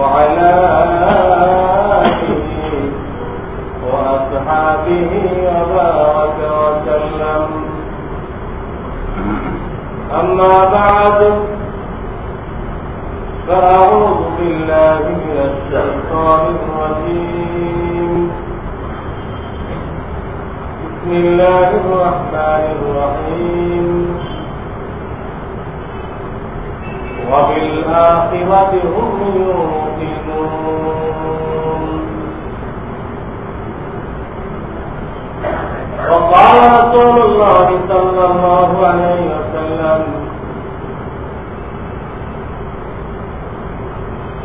وعلى آله وأصحابه وبارك وسلم. أما بعد فأعوذ بالله من الشيطان الرجيم. بسم الله الرحمن الرحيم. وبالآخرة هم يوقنون وقال رسول الله صلى الله عليه وسلم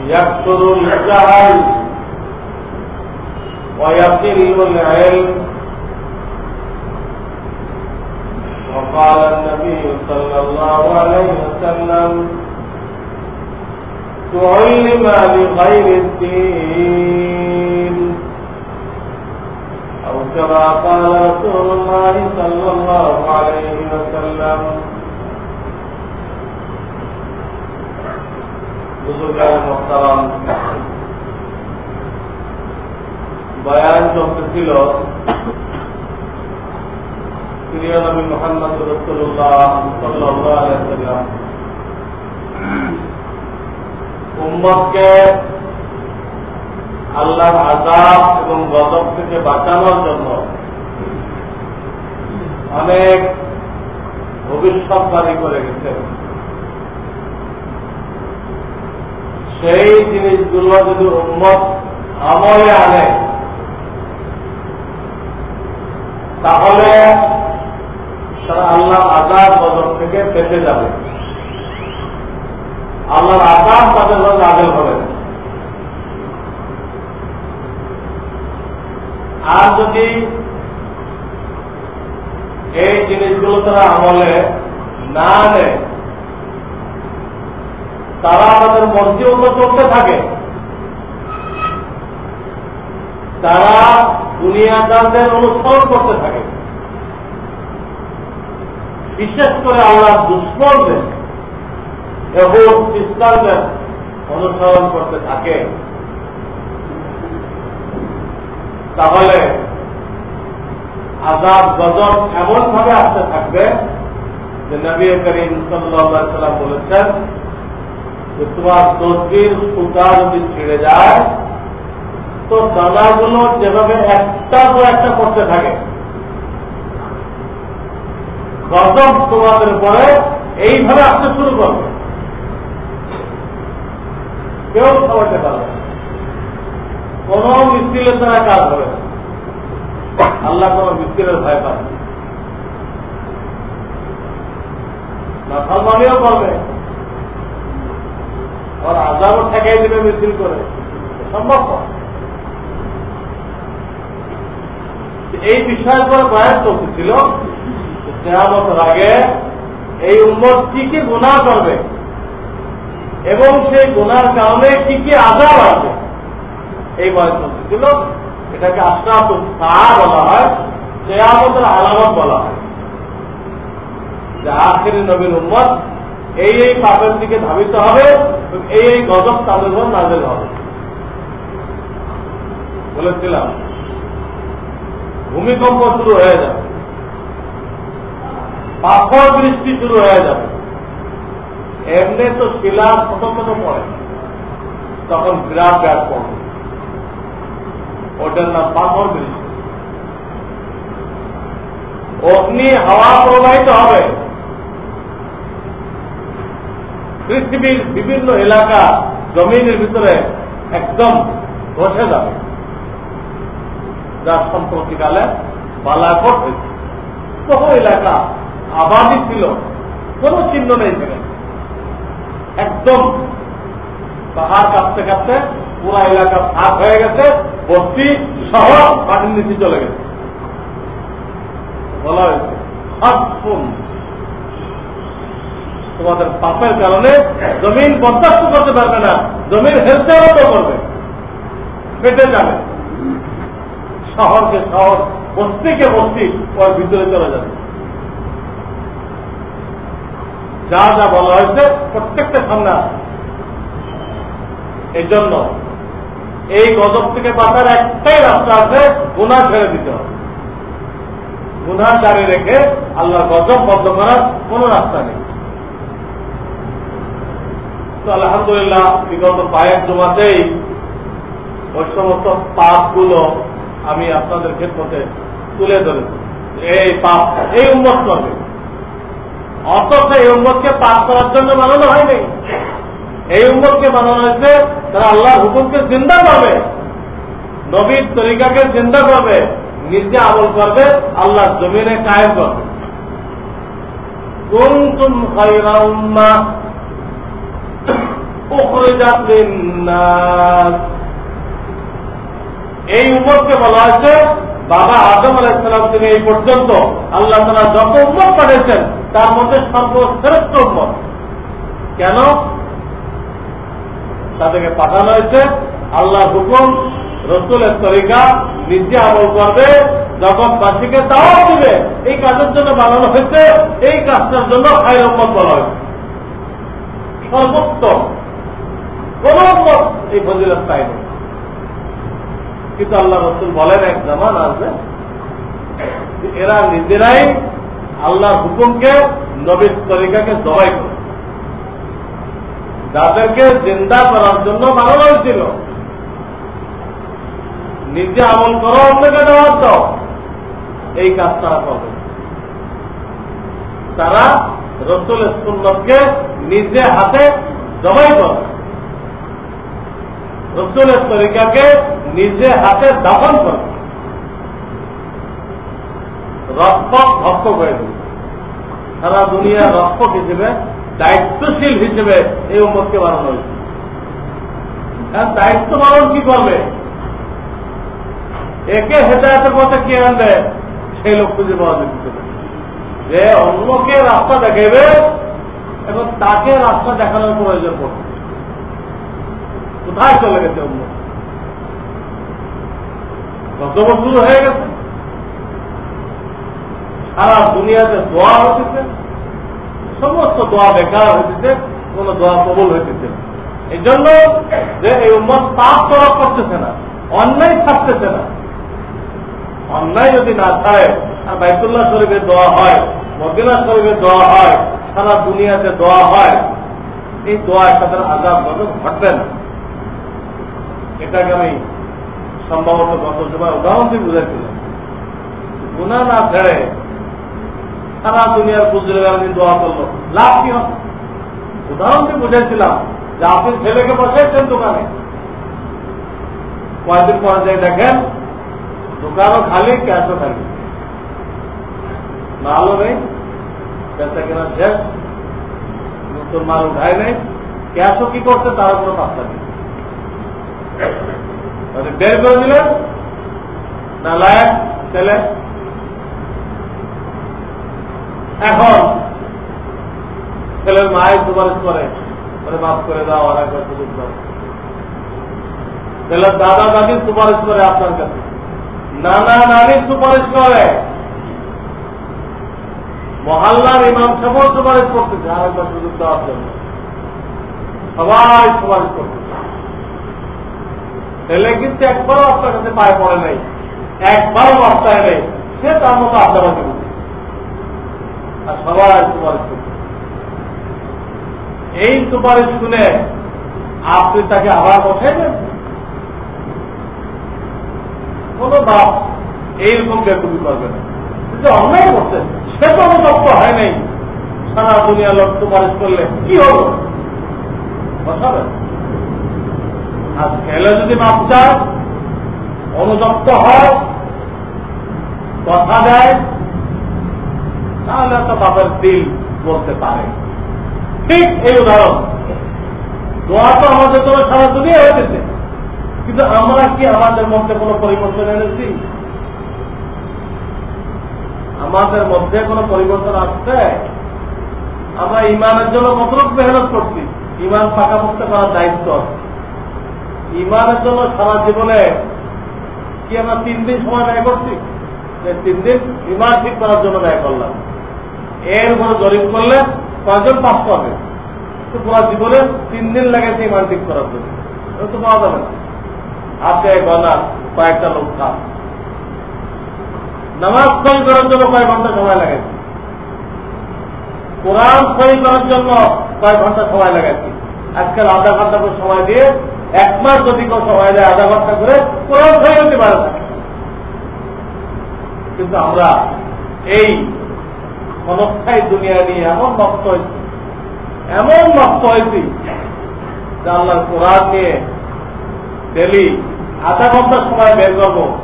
يكثر الجهل ويقل العلم وقال النبي صلى الله عليه وسلم تعلم بغير الدين أو كما قال رسول الله صلى الله عليه وسلم বুজুর্গান মোহতারাম বয়ান চলতেছিল প্রিয় নবী মোহাম্মদ রসুল্লাহ সাল্লাহ উম্মতকে আল্লাহর আজাব এবং গজব থেকে বাঁচানোর জন্য অনেক ভবিষ্যৎবাদী করে গেছেন। সেই জিনিসগুলো যদি উম্মত আমলে আনে, তাহলে আল্লাহ আজাদ গজব থেকে বেঁচে যাবে। আল্লাহর আকাশ তাদের জন্য নাজেল হবে। আর যদি এই জিনিসগুলো তারা আমলে না নেয়, তারা আমাদের মর্জি চলতে থাকে। তারা দুনিয়াদারদের অনুসরণ করতে থাকে। বিশেষ করে আল্লাহ দুষ্কর্মের এবং খ্রিস্টানদের অনুসরণ করতে থাকে, তাহলে আজাদ গজব এমন ভাবে আসতে থাকবে যে নবী করিম সাল্লাম বলেছেন যে, তোমার তসবির সুতা যদি ছিঁড়ে যায়। তো দানাগুলো যেভাবে একটা তো একটা করতে থাকে। গজব তোমাদের পরে এইভাবে আসতে শুরু করবে। কেউ খাওয়াতে পারবে কোন মিস্ত্রিলের দ্বারা কাজ হবে আল্লাহ কোন মিস্ত্রির ভয় পায় না। সালমানিও করবে ওর আজাবও ঠেকাই দিবে মিছিল করে। সম্ভব এই বিষয়ের পরে বয়ান চলতেছিল কেয়ামতের আগে এই উম্মত কি কি গুণা করবে? এবং সেই গুনার কারণে কি কি আজাব আছে? এই বয়স ছিল এটাকে আশ্রাত বলা হয়, কেয়ামতের আলামত বলা হয়। যে আখের নবীন উম্মত এই এই পাপের দিকে ধাবিত হবে, এই এই গজব তাদের উপর নাজেল হবে। বলেছিলাম, ভূমিকম্প শুরু হয়ে যাবে, পাথর বৃষ্টি শুরু হয়ে যাবে। এমনি তো ছোট ছোট পড়ে। তখন বিরাট ব্যাট পড়বে ওটার নাম পাথর বৃষ্টি অগ্নি, হাওয়া প্রবাহিত হবে। পৃথিবীর বিভিন্ন এলাকা জমিনের ভিতরে একদম ধসে যাবে। যার সম্প্রতিকালে বালাকট হয়েছে। বহু এলাকা আবাদি ছিল, কোন চিহ্ন নেই সেখানে। একদম পাহাড় কাঁপতে কাঁপতে পুরা এলাকা ফাঁক হয়ে গেছে, বস্তি শহর পানির নিচে চলে গেছে। বলা হয়েছে তোমাদের পাপের কারণে জমিন বরদাস্ত করতে পারবে না জমিন হেলতে করবে। পেটে যাবে। শহরকে শহর, বস্তিকে বস্তি, ওর ভিতরে চলে যাবে। যা যা বলা হয়েছে প্রত্যেকটা সামনে এই জন্য এই গজব থেকে বাঁচার একটাই রাস্তা আছে গুণা ছেড়ে দিতে হবে। গুণা জারি রেখে আল্লাহ গজব বদ্ধ করার কোন রাস্তা নেই। তো আলহামদুলিল্লাহ, বিগত পায়ের জমাতেই ওই সমস্ত পাপগুলো আমি আপনাদের ক্ষেত্রে তুলে ধরেছি। এই পাপ, এই উন্মত করবে অথচ এই উন্মতকে পাপ করার জন্য বানানো হয়নি। এই উন্মতকে বানানো হয়েছে, তারা আল্লাহ হুকুমকে চিন্তা করবে, নবীর তরিকাকে চিন্তা করবে, নিজে আমল করবে আল্লাহ জমিনে কায়েম করবে। উখরিজাত লিন-নাস। এই উম্মতকে বলা হয়েছে বাবা আদম আলাইসালাম থেকে এই পর্যন্ত আল্লাহ তালা যত উন্মত পাঠিয়েছেন, তার মধ্যে সর্বশ্রেষ্ঠ উন্মত কেন? তাদেরকে পাঠানো হয়েছে আল্লাহ হুকুম, রসুলের তরিকা নিজে আমল করবে, জগৎবাসীকে তাও দিবে। এই কাজের জন্য বানানো হয়েছে, এই কাজটার জন্য উন্মত বলা হয়েছে। সর্বোত্তম। কোন এই ফজিলত পায়নি। কিন্তু আল্লাহ রসুল বলেন এক জামান আছে এরা নিজেরাই আল্লাহ হুকুমকে নবীর তরিকাকে জবাই করে। যাদেরকে জিন্দা করার জন্য বানানো হয়েছিল নিজে আমল করো, অন্যকে দেওয়ার দাও। এই কাজ তারা করবে। তারা রসুল সুন্নতকে নিজে হাতে জবাই করে রসুলের তরিকাকে নিজে হাতে দাফন করে। রক্ষক ভক্ষক হয়ে দেবে। সারা দুনিয়ার রক্ষক হিসেবে, দায়িত্বশীল হিসেবে এই উম্মতকে বানানো হয়েছে। দায়িত্ব পালন কি করবে? একে হেদায়তের পথে কে আনবে? সেই লোক খুঁজে পাওয়া যেতে যে অন্যকে রাস্তা দেখাবে এবং তাকে রাস্তা দেখানোর প্রয়োজন পড়বে। কোথায় চলে গেছে অন্য কত বছর হয়ে গেছে। সারা দুনিয়াতে দোয়া হতেছে। সমস্ত দোয়া বেকার হইতেছে কোন দোয়া কবল হইতেছে এই জন্য যে এই উম্মত পাপ করা করতেছে না, অন্যায় থাকতেছে না। অন্যায় যদি না থাকে আর বাইতুল্লাহ শরীফে দোয়া হয়, মদিনা শরীফে দোয়া হয়, সারা দুনিয়াতে দোয়া হয়, এই দোয়ার সাথে গজব ঘটবে না। এটাকে আমি সম্ভবত গত সময় উদাহরণ দিয়ে বুঝাইছিলাম গুণা না ছেড়ে সারা দুনিয়ার বুঝলে দিন দোয়া করল, লাভ কি হবে? উদাহরণ দিয়ে বুঝাইছিলাম যে আপনি ছেলেকে বসাইছেন দোকানে। কয়েকদিন পরে যাই দেখেন, দোকানও খালি, ক্যাশও খালি। মালও নেই পেশা কেনা শেষ, নতুন মাল উঠায় নেই, ক্যাশও কি করছে তার কোনো পাত্তা নেই। বের করে দিলেন না লায়ক ছেলে এখন, ছেলের মায়ের সুপারিশ করে। মাফ করে দাও আর একবার সুযোগ দাও। ছেলের দাদা দাদির সুপারিশ করে আপনার কাছে। নানা নানির সুপারিশ করে। মহাল্লার ইমাম সাহেব সুপারিশ করতেছে, আর একবার সুযোগ দেওয়ার জন্য। সবাই সুপারিশ করতেছে। ছেলে কিন্তু একবারও আপনার কাছে পায়ে পড়ে নাই, একবারও বার্তায় নেই, সে তার মতো করছে আর সবাই সুপারিশ এই সুপারিশ শুনে আপনি তাকে আবার বসাইবেন কোনো বাপ এইরকম বেকুবি করবে না। অন্যায় করছে, সে তো লক্ষ্য হয় নাই। সারা দুনিয়া লোক সুপারিশ করলে কি হলো? বসাবেন? আর ছেলে যদি মাপ চায় অনুতপ্ত হয় কথা দেয়, তাহলে তো বাপের দিল বলতে পারে। ঠিক এই উদাহরণ। দোয়া তো আমাদের জন্য সারা দুনিয়া হয়েছে কিন্তু আমরা কি আমাদের মধ্যে কোনো পরিবর্তন এনেছি? আমাদের মধ্যে কোনো পরিবর্তন আসছে? আমরা ইমানের জন্য কতটুক মেহনত করছি? ইমান পাকাপোক্ত করার দায়িত্ব ইমানের জন্য সারা জীবনে কি আমরা তিন দিন সময় ব্যয় করছি? তিন দিন ইমান ঠিক করার জন্য ব্যয় করলাম। এর উপরে জরিপ করলে কয়জন পাস পাবে। তো পুরো জীবনে তিন দিন লাগাইছে ইমান ঠিক করার জন্য। তো পাওয়া যাবে না। হাতে গনা কয়েকটা লোক খান নামাজ সই করার জন্য কয়েক ঘণ্টা সময় লাগাইছি কোরআন সই করার জন্য কয়েক ঘণ্টা সময় লাগাইছি আজকাল আধা ঘণ্টা সময় দিয়ে এক মাস যদি কেউ সময় দেয়, আধা ঘণ্টা করে কোরআন সই হতে পারে না। কিন্তু আমরা এই ক্ষণস্থায়ী দুনিয়া নিয়ে এমন নষ্ট হয়েছি, এমন নষ্ট হয়েছি যে আল্লাহ কোরআন নিয়ে ডেলি আধা ঘণ্টা সময় বের করব,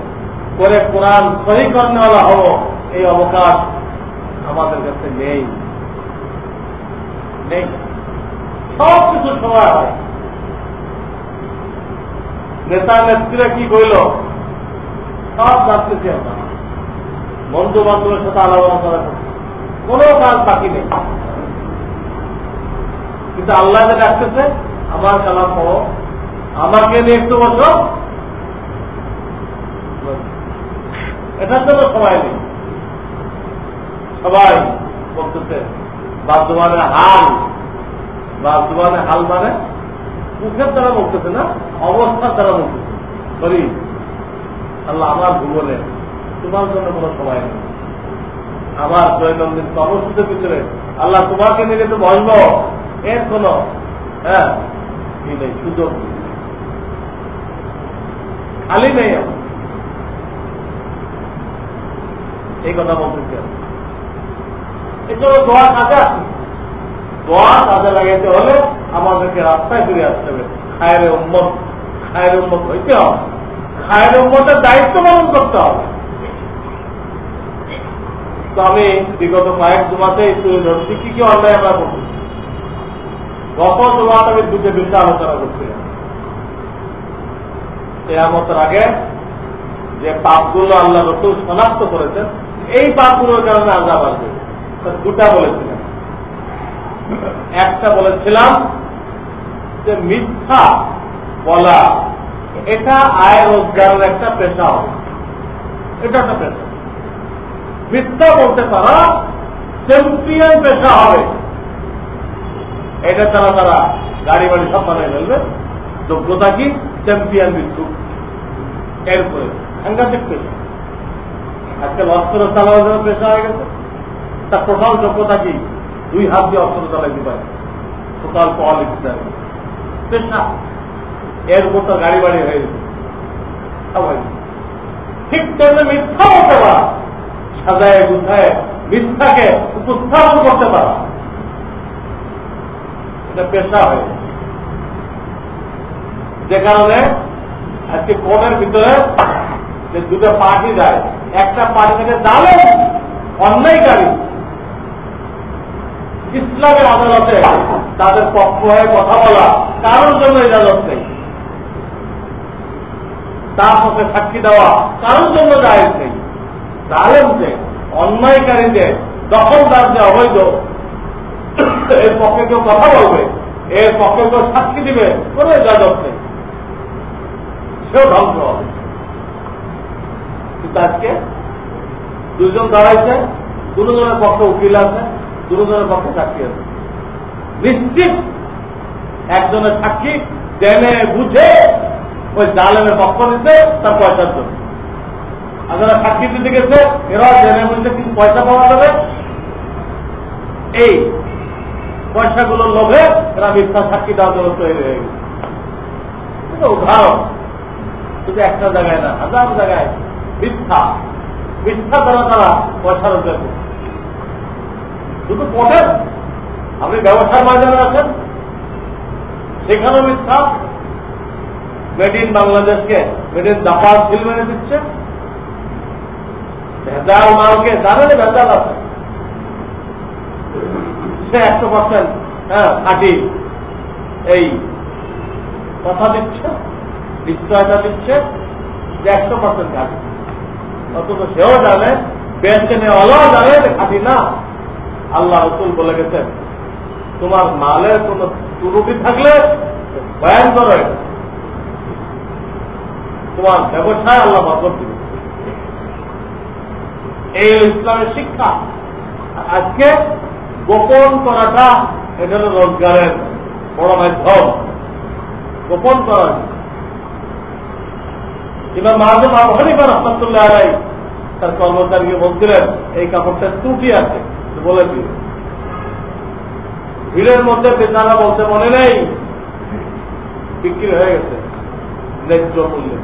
করে কোরআন সহি করেওয়ালা হব, এই অবকাশ আমাদের কাছে নেই। নেই। সব কিছু সময় হয়। নেতা নেত্রীরা কি কইল? সব জানতেছি আমরা। বন্ধু বান্ধবের সাথে আলোচনা করা কোন কাজ বাকি নেই। কিন্তু আল্লাহ যে ডাকতেছে, আমার কালাম হো আমাকে নিয়ে একটু বছর এটার জন্য সময় নেই। সবাই বলতেছে বাদ্যমানের হাল। বাদ্যমানের হাল মানে মুখের দ্বারা বলতেছে না, অবস্থার দ্বারা বলতেছে। বলি আল্লাহ আমার ভুবনে তোমার জন্য কোনো সময় নেই। আমার দৈনন্দিন কর্মসূচির ভিতরে আল্লাহ তোমাকে নিয়ে তো বসবো। এর কোন হ্যাঁ সুযোগ খালি নেই এই কথা বলতেছি। এই জন্য দোয়া কাজে আসে কাজে লাগাইতে হলে আমাদেরকে রাস্তায় ফিরে আসতে হবে। খায়ের উন্মত খায়ের উন্মত হইতে হবে। খায়ের উন্মতের দায়িত্ব পালন করতে হবে। তো আমি বিগত কয়েক জমাতে তুলে ধরছি, কি কি অন্যায় আমরা করছি? গত জমাতে আমি দুটো বিষয় আলোচনা করছিলাম। কেয়ামতের আগে যে পাপগুলো আল্লাহ রসুল শনাক্ত করেছেন, এই পাপগুলোর কারণে আল্লাহ আসবে। দুটা বলেছিলেন একটা বলেছিলাম যে মিথ্যা বলা, এটা আয় রোজগারের একটা পেশা হবে। এটা একটা পেশা। মিথ্যা বলতে পারা চ্যাম্পিয়ন পেশা হবে। এটা তারা তারা গাড়ি বাড়ি সব বানিয়ে ফেলবে। যোগ্যতা কি? চ্যাম্পিয়ন মৃত্যু এরপরে সাংঘাতিক পেশা। আজকাল অস্ত্র চালানোর জন্য পেশা হয়ে গেছে। তার টোটাল যোগ্যতা কি? দুই হাত দিয়ে অস্ত্র চালাইতে পারে টোটাল কোয়ালিটি পেশা এর উপর তো গাড়ি বাড়ি হয়ে গেছে। ঠিক তেমনি মিথ্যা হতে পারা। সাজায় গুছায় মিথ্যাকে উপস্থাপন করতে পারা। এটা পেশা হয়ে যে কারণে আজকে কোর্টের ভিতরে যে দুটো পার্টি যায়, একটা পার্টি থেকে জানেন অন্যায়কারী ইসলামের আদালতে তাদের পক্ষ হয়ে কথা বলা কারোর জন্য ইজাজত নেই। তার পক্ষে সাক্ষী দেওয়া কারোর জন্য জায়েজ নেই। জালেম যে অন্যায়কারী যে দখলদার যে অবৈধ, এর পক্ষে কেউ কথা বলবে, এর পক্ষে কেউ সাক্ষী দিবে, কোনো ইজাজত নেই। সেও ধ্বংস হবে। কিন্তু আজকে দুজন দাঁড়াইছে, দুজনের পক্ষে উকিল আছে দুজনের পক্ষে সাক্ষী আছে। নিশ্চিত একজনের সাক্ষী জেনে বুঝে ওই জালেমের পক্ষ নিতে তার পয়সার জন্য আর যারা সাক্ষী দিতে গেছে এরা জেনে বুঝতে কিছু পয়সা পাওয়া যাবে। এই পয়সাগুলোর লোভে এরা মিথ্যা সাক্ষী দেওয়ার জন্য তৈরি হয়ে গেছে। উদাহরণ। শুধু একটা জায়গায় না, হাজার জায়গায় মিথ্যা। মিথ্যা দ্বারা তারা পয়সা রোজগার করছে শুধু পটেন আপনি ব্যবসার ময়দানে আছেন, সেখানেও মিথ্যা। মেড ইন বাংলাদেশকে মেড ইন জাপান সিল মেনে দিচ্ছে। ভেজাল মালকে জানেন, ভেজাল আছে। সে একশো পার্সেন্ট হ্যাঁ এই কথা দিচ্ছে, নিশ্চয়তা দিচ্ছে যে একশো পার্সেন্ট খাটি। অথচ সেও জানে বেঁচে নেওয়ালাও জানে খাটি না। আল্লাহ রসুল বলে গেছেন, তোমার মালের কোন ত্রুটি থাকলে বয়ান করো। তোমার ব্যবসায় আল্লাহ বরকত দিবে এই ইসলামের শিক্ষা। আজকে গোপন করাটা এটা রোজগারের বড় মাধ্যম। গোপন করা। কিংবা মাহাজম আবহানিকা রহমতুল্লাহ আলাই তার কর্মচারীকে বলছিলেন, এই কাপড়টা ত্রুটি আছে। বলে দিল ভিড়ের মধ্যে বেচারা বলতে মনে নেই? বিক্রি হয়ে গেছে। ন্যায্য মূল্যে।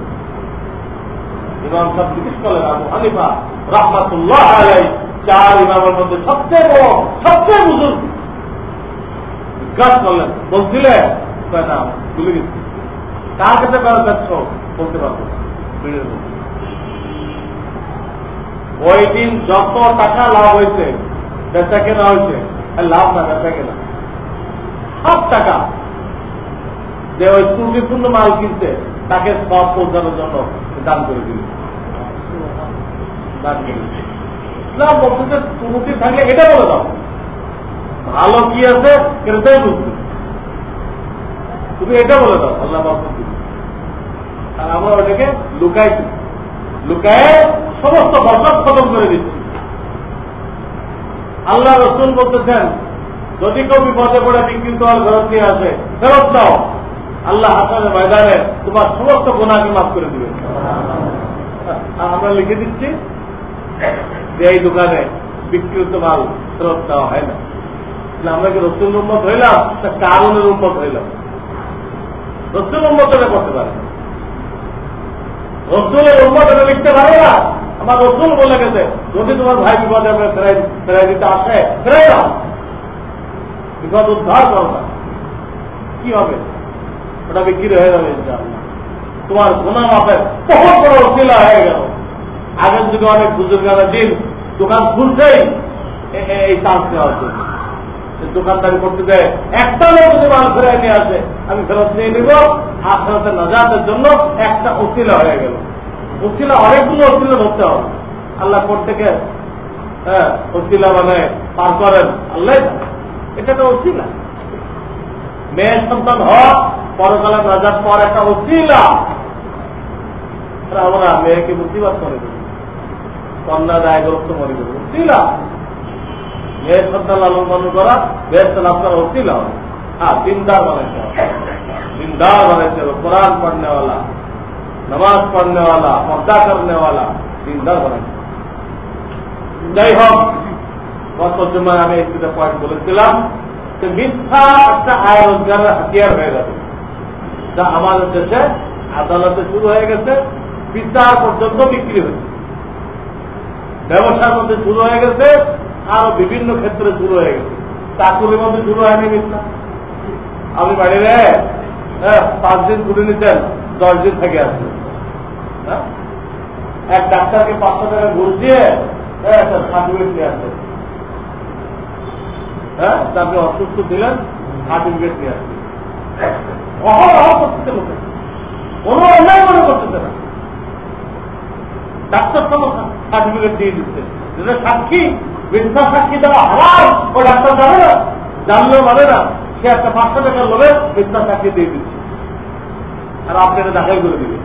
ইমাম সাহেব জিজ্ঞেস করলেন, আবু হানিফা, রহমাতুল্লাহ চার ইমামের মধ্যে সবচেয়ে বড়, সবচেয়ে করলেন, বলছিলে? না গেছি। কার কাছে বলতে পারব ভিড়ের মধ্যে। ওই দিন যত টাকা লাভ হয়েছে বেচা কেনা হয়েছে। লাভ না, বেচা কেনা। সব টাকা যে ওই ত্রুটিপূর্ণ মাল কিনতে তাকে সব পৌঁছানোর জন্য দান করে দিল। ত্রুটি থাকলে এটা বলে দাও। ভালো কি আছে সেটাই বুঝবে। তুমি এটা বলে দাও, আল্লাহ আর আমরা ওটাকে লুকাই লুকায় সমস্ত বরকত খতম করে দিচ্ছি। আল্লাহ রসুল বলতেছেন, যদি কেউ বিপদে পড়ে বিক্রি তোমার ফেরত নিয়ে আসে ফেরত দাও। আল্লাহ হাসানের ময়দানে তোমার সমস্ত গুণাকে মাফ করে দিবে আমরা লিখে দিচ্ছি, যে এই দোকানে বিক্রিত মাল ফেরত দেওয়া হয় না। আমরা কি রসুল উন্মত হইলাম তা কারণের উন্মত হইলাম? রসুল উন্মত করতে পারে। রসুলের উন্মত লিখতে পারে না। আমার রসুল বলে গেছে, যদি তোমার ভাই বিপদে ফেরাই ফেরাই দিতে আসে, ফেরাই দাও। বিপদ উদ্ধার করো না। কি হবে? ওটা বিক্রি হয়ে যাবে তোমার গোনা মাপের বহুত বড় অশিলা হয়ে গেল। আগের যুগে অনেক বুজুর্গারা দিন দোকান খুলছেই এই চান্স নেওয়ার জন্য। দোকানদারি করতে দেয় একটা লোক যদি মাল ফেরাই নিয়ে আসে, আমি ফেরত নিয়ে নিব। আর ফেরতের নাজাতের জন্য একটা অশিলা হয়ে গেল। উচিলা অনেকগুলো উচিলা ধরতে হবে। আল্লাহ প্রত্যেকে হ্যাঁ উচিলা মানে পার করেন। আল্লাহ এটা তো উচিলা মেয়ের সন্তান হক পরকালে রাজার পর একটা উচিলা আমরা মেয়েকে বুদ্ধিবাদ করে। দেব কন্যা দায় গ্রস্ত মনে করি। উচিলা মেয়ের সন্তান লালন পালন করা মেয়ের সন্তান আপনার উচিলা হবে। হ্যাঁ দিনদার বানাইতে হবে। দিনদার বানাইতে কোরআন পড়নেওয়ালা। নামাজ পড়নে পর্দা করলে দিনদার বানাই যাই হোক, গত জমায় আমি এই দুটা পয়েন্ট বলেছিলাম যে মিথ্যা একটা আয় রোজগারের হাতিয়ার হয়ে গেছে যা আমাদের দেশে আদালতে শুরু হয়ে গেছে, বিচার পর্যন্ত বিক্রি হয়েছে। ব্যবসার মধ্যে শুরু হয়ে গেছে, আরও বিভিন্ন ক্ষেত্রে শুরু হয়ে গেছে। চাকুরের মধ্যে শুরু হয়নি মিথ্যা। আপনি বাড়িরে হ্যাঁ, পাঁচ দিন ছুটি নিতেন, দশ দিন থেকে আসবেন এক ডাক্তারকে পাঁচশো টাকা ঘুষ দিয়ে হ্যাঁ সার্টিফিকেট নিয়ে আসবে হ্যাঁ আপনি অসুস্থ দিলেন, সার্টিফিকেট নিয়ে আসবে অহরহ কোন অন্যায় মনে না। ডাক্তার সার্টিফিকেট দিয়ে দিচ্ছে। যেটা সাক্ষী সাক্ষী ও ডাক্তার জানে না, জানলেও মানে না, সে একটা পাঁচশো লোভে সাক্ষী দিয়ে দিচ্ছে। আর আপনি এটা দাখিল করে দিলেন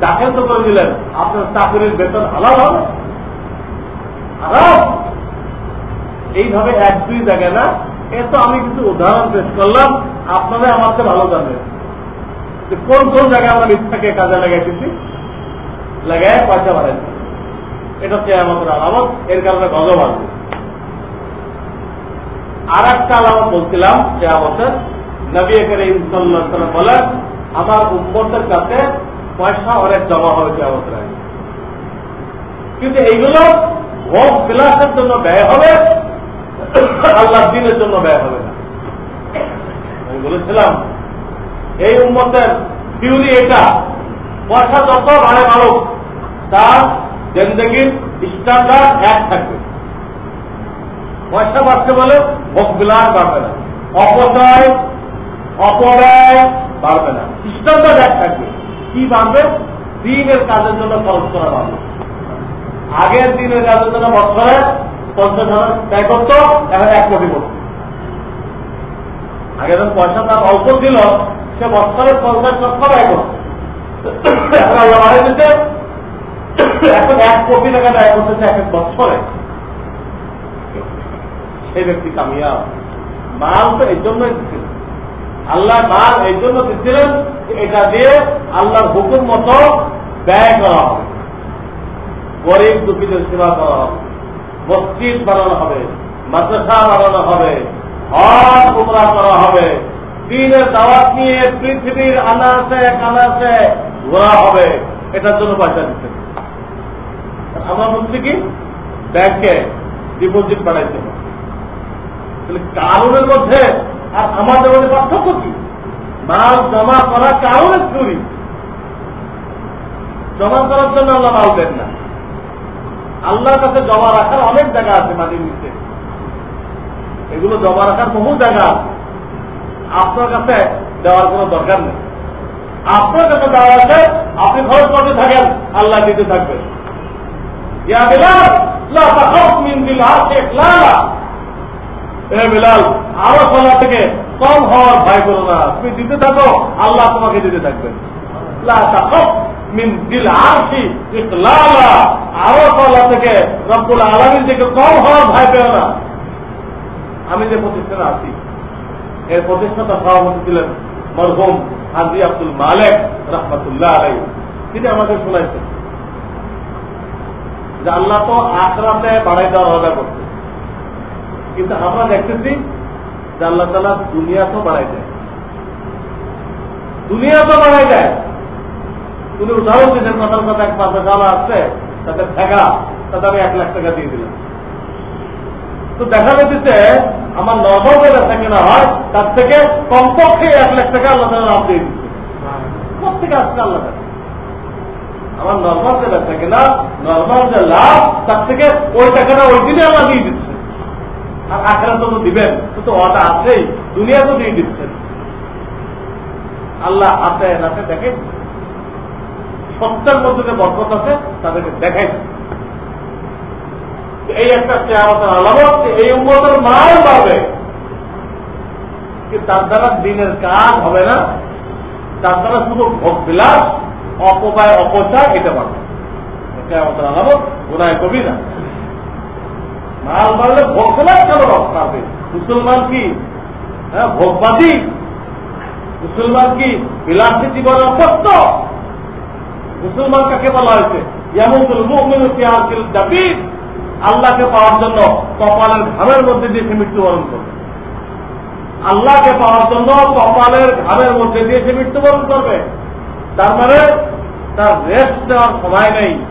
দাখিল তো করে দিলেন। আপনার চাকরির বেতন হালাল হবে? এইভাবে এক দুই জায়গায় না? এ তো আমি কিছু উদাহরণ পেশ করলাম, আপনারা চেয়ে ভালো জানেন। যে কোন কোন জায়গায় আমরা মিথ্যাকে কাজে লাগাইতেছি? লাগায় পয়সা বাড়াইছি এটা হচ্ছে আমাদের আলামত, এর কারণে গজব আসবে আর একটা আলামত বলছিলাম যে আমাদের নবী করিম সাল্লাম বলেন, আমার উম্মতের কাছে পয়সা, অনেক জমা হবে কেমন কিন্তু এইগুলো ভোগ বিলাসের জন্য ব্যয় হবে আল্লাহ দিনের জন্য ব্যয় হবে না। আমি বলেছিলাম, এই উন্মতের থিওরি এটা। পয়সা যত ভাড়ে মারুক তার জেন্দেগির স্ট্যান্ডার্ড এক থাকবে। পয়সা বাড়ছে বলে ভোগ বিলাস বাড়বে না। অপচয়, অপব্যয় বাড়বে না। স্ট্যান্ডার্ড এক থাকবে। কি বাড়বে দিনের কাজের জন্য খরচ করা বাড়বে আগের দিনের কাজের জন্য বছরে পঞ্চাশ হাজার ব্যয় করতো, এখন এক কোটি করতো আগে যখন পয়সা তার অল্প ছিল, সে বছরে পঞ্চাশ লক্ষ ব্যয় করতো এখন দিতে এখন এক কোটি টাকা ব্যয় করতেছে এক এক বছরে। সেই ব্যক্তি কামিয়া মাল তো এই জন্যই আল্লাহ মাল এই জন্য দিচ্ছিলেন এটা দিয়ে আল্লাহর হুকুম মতো ব্যয় করা হবে। গরিব দুঃখীদের সেবা করা হবে। মসজিদ বানানো হবে, মাদ্রাসা বানানো হবে, হজ উমরা করা হবে, দিনের দাওয়াত নিয়ে পৃথিবীর আনাসে কানাসে ঘোরা হবে, এটার জন্য পয়সা দিচ্ছে আমরা বলছি কি? ব্যাংকে ডিপোজিট বাড়াইতে হবে। কারণের মধ্যে আর আমাদের মধ্যে পার্থক্য কি? মাল জমা করা কারণের চুরি। জমা করার জন্য আল্লাহ মাল দেন না। আল্লাহর কাছে জমা রাখার অনেক জায়গা আছে মাটির নিচে। এগুলো জমা রাখার বহু জায়গা আছে। আপনার কাছে দেওয়ার কোনো দরকার নেই। আপনার কাছে দেওয়া আছে, আপনি খরচ করতে থাকেন, আল্লাহ দিতে থাকবেন ইয়া লা এ বিলাল আরও সলা থেকে কম হওয়ার ভয় করো না। তুমি দিতে থাকো, আল্লাহ তোমাকে দিতে ইকলালা আরও সলা থেকে রব্বুল আলামিন থেকে কম হওয়ার ভয় পেও না। আমি যে প্রতিষ্ঠানে আছি, এর প্রতিষ্ঠাতা সভাপতি ছিলেন মরহুম হাজি আব্দুল মালেক রহমতুল্লাহ আলাই তিনি আমাদের শোনাইছেন যে আল্লাহ তো আখরাতে বাড়াই দেওয়ার অর্ডার করছে। কিন্তু আমরা দেখতেছি যে আল্লাহ তালা দুনিয়া তো বাড়াই দেয়। দুনিয়া তো বাড়াই দেয়। তুমি উদাহরণ দিলেন কথার কথা এক পাশে গালা আসছে তাদের ঠেকা তাতে আমি এক লাখ টাকা দিয়ে দিলাম। তো দেখা যাচ্ছে আমার নর্মাল যে ব্যবসা কেনা হয়, তার থেকে কমপক্ষে এক লাখ টাকা আল্লাহ তালা লাভ দিয়ে দিচ্ছে। থেকে আসছে আল্লাহ আমার নর্মাল যে ব্যবসা কেনা নর্মাল যে লাভ, তার থেকে ওই টাকাটা ওই দিনে আমার দিয়ে দিচ্ছে। আর আখেরা তো দিবেন তো ওটা আছেই দুনিয়া তো দিয়ে দিচ্ছেন। আল্লাহ হাতে নাতে দেখে সত্যের মধ্যে যে বরকত আছে, তাদেরকে দেখাই এই একটা চেয়ারতের আলামত, এই উন্মতের মাল পাবে তার দ্বারা দিনের কাজ হবে না, তার দ্বারা শুধু ভোগ বিলাস অপবায় অপচায় এটা পাবে চেয়ারতের আলামত, গোনায় কবি না। মাল ভোগ বিলাস কেন রক্ষা হবে? মুসলমান কি? হ্যাঁ ভোগবাদী? মুসলমান কি? বিলাসী জীবনে অসত্য? মুসলমান কাকে বলা হয়েছে? মুমিন ফিয়াকিল দাবিদ আল্লাহকে পাওয়ার জন্য কপালের ঘামের মধ্যে দিয়ে সে মৃত্যুবরণ করবে। আল্লাহকে পাওয়ার জন্য কপালের ঘামের মধ্যে দিয়ে সে মৃত্যুবরণ করবে। তার মানে তার রেস্ট দেওয়ার সময় নেই।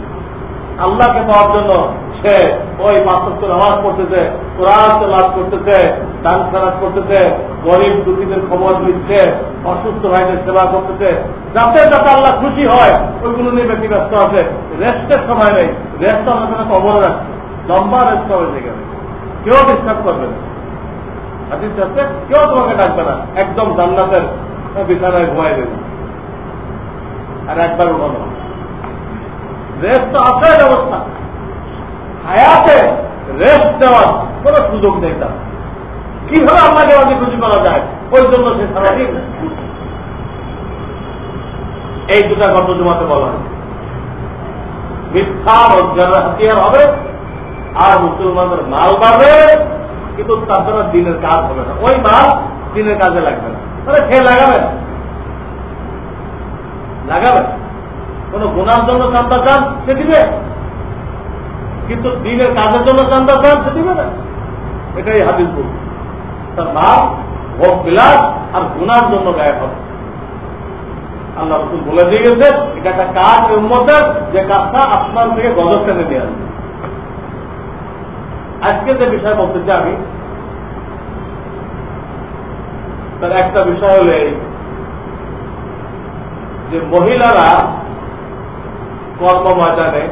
আল্লাহকে পাওয়ার জন্য সে ওই পাঁচত্ব নামাজ পড়তেছে, কোরআন লাভ করতেছে, দান খারাপ করতেছে, গরিব দুঃখীদের খবর দিচ্ছে, অসুস্থ ভাইদের সেবা করতেছে। যাতে যাতে আল্লাহ খুশি হয়, ওইগুলো নিয়ে ব্যক্তি ব্যস্ত আছে। রেস্টের সময় নেই, রেস্ট আমরা সেটা কবরে রাখছে লম্বা রেস্ট হবে সেখানে। কেউ ডিস্টার্ব করবে না। হাতির কেউ তোমাকে ডাকবে না। একদম জান্নাতের বিছানায় ঘুমাই দেবে। আর একবার উঠানো রেস্ট তো আছে ব্যবস্থা। হায়াতে রেস্ট দেওয়ার কোন সুযোগ নেই তার। কীভাবে আপনাকে অনেক খুশি করা যায়? ওই জন্য সে সারাদিন এই দুটা গত জমাতে বলা হয়। মিথ্যা রোজগারের হাতিয়ার হবে, আর মুসলমানদের মাল পাবে কিন্তু দ্বারা দিনের কাজ হবে না। ওই মাল দিনের কাজে লাগবে না। তাহলে খেয়ে লাগাবেন? লাগাবেন? কোন গুণার জন্য চান্দা চান? সে দিবে? কিন্তু দিনের কাজের জন্য চান্দা চান, সে দিবে না। এটাই হাদিস বল তার মাল ভোগ বিলাস আর গুণার জন্য ব্যয় হবে। আল্লাহ রসুল বলে দিয়ে গেছে এটা একটা কাজ উন্মতের যে কাজটা আসমান থেকে গজব টেনে নিয়ে আসবে। আজকে যে বিষয় বলতে চাই আমি, তার একটা বিষয় হলে যে মহিলারা কর্ম ময়দানে